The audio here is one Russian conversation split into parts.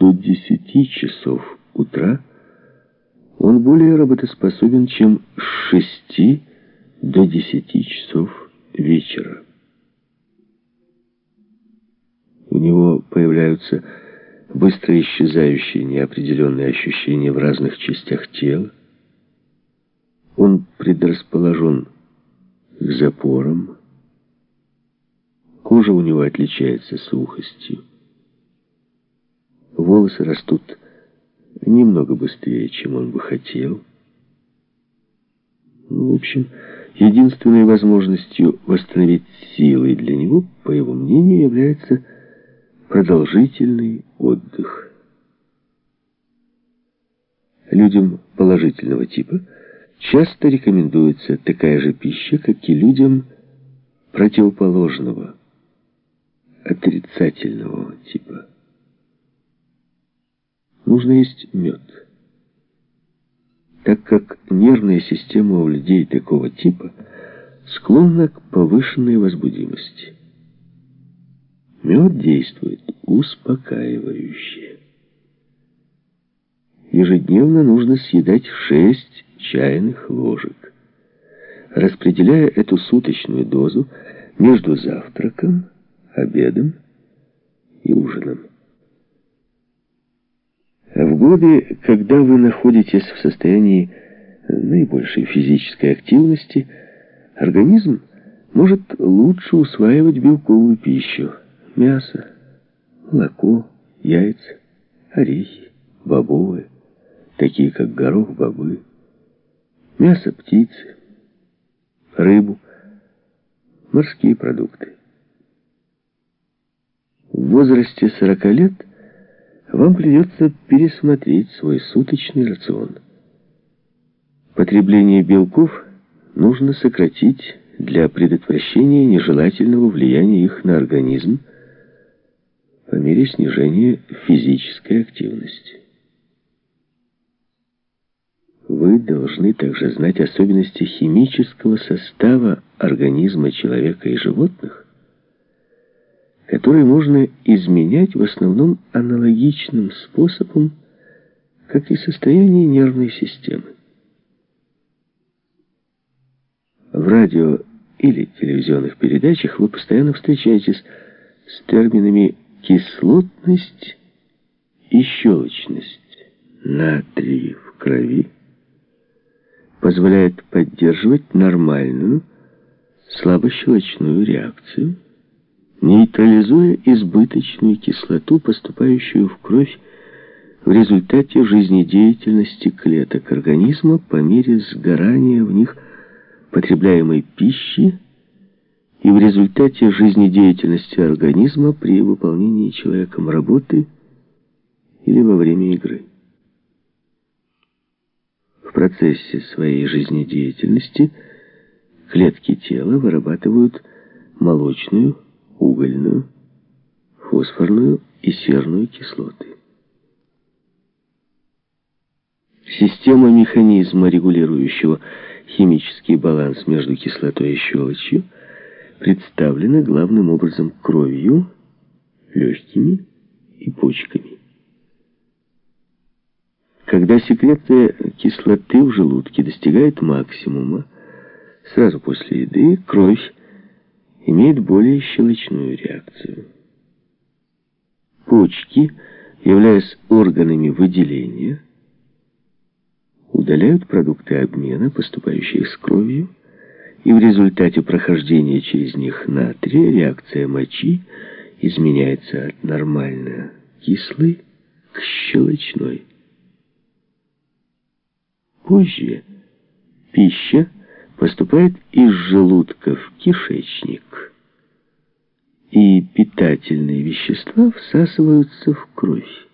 до 10 часов утра он более работоспособен, чем с 6 до 10 часов вечера. У него появляются быстро исчезающие неопределенные ощущения в разных частях тела. Он предрасположен к запорам. Кожа у него отличается сухостью. Волосы растут немного быстрее, чем он бы хотел. Ну, в общем, единственной возможностью восстановить силы для него, по его мнению, является продолжительный отдых. Людям положительного типа часто рекомендуется такая же пища, как и людям противоположного, отрицательного типа нужно есть мед. Так как нервная система у людей такого типа склонна к повышенной возбудимости. Мед действует успокаивающе. Ежедневно нужно съедать 6 чайных ложек, распределяя эту суточную дозу между завтраком, обедом и ужином. В годы, когда вы находитесь в состоянии наибольшей физической активности, организм может лучше усваивать белковую пищу. Мясо, молоко, яйца, орехи, бобовые, такие как горох, бобы, мясо птицы, рыбу, морские продукты. В возрасте 40 лет – вам придется пересмотреть свой суточный рацион. Потребление белков нужно сократить для предотвращения нежелательного влияния их на организм по мере снижения физической активности. Вы должны также знать особенности химического состава организма человека и животных, которые можно изменять в основном аналогичным способом, как и состояние нервной системы. В радио или телевизионных передачах вы постоянно встречаетесь с терминами кислотность и щелочность. Натрий в крови позволяет поддерживать нормальную слабощелочную реакцию – нейтрализуя избыточную кислоту, поступающую в кровь в результате жизнедеятельности клеток организма по мере сгорания в них потребляемой пищи и в результате жизнедеятельности организма при выполнении человеком работы или во время игры. В процессе своей жизнедеятельности клетки тела вырабатывают молочную, угольную, фосфорную и серную кислоты. Система механизма, регулирующего химический баланс между кислотой и щелочью, представлена главным образом кровью, легкими и почками. Когда секреция кислоты в желудке достигает максимума, сразу после еды кровь имеет более щелочную реакцию. Почки, являясь органами выделения, удаляют продукты обмена, поступающие с кровью, и в результате прохождения через них натрия реакция мочи изменяется от нормально кислой к щелочной. Позже пища поступает из желудка в кишечник, и питательные вещества всасываются в кровь.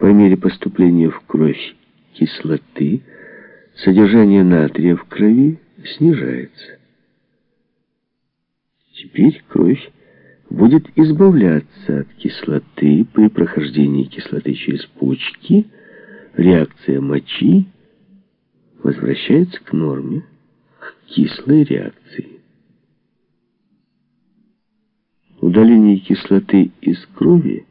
По мере поступления в кровь кислоты содержание натрия в крови снижается. Теперь кровь будет избавляться от кислоты при прохождении кислоты через почки, реакция мочи возвращается к норме, к кислой реакции. Удаление кислоты из крови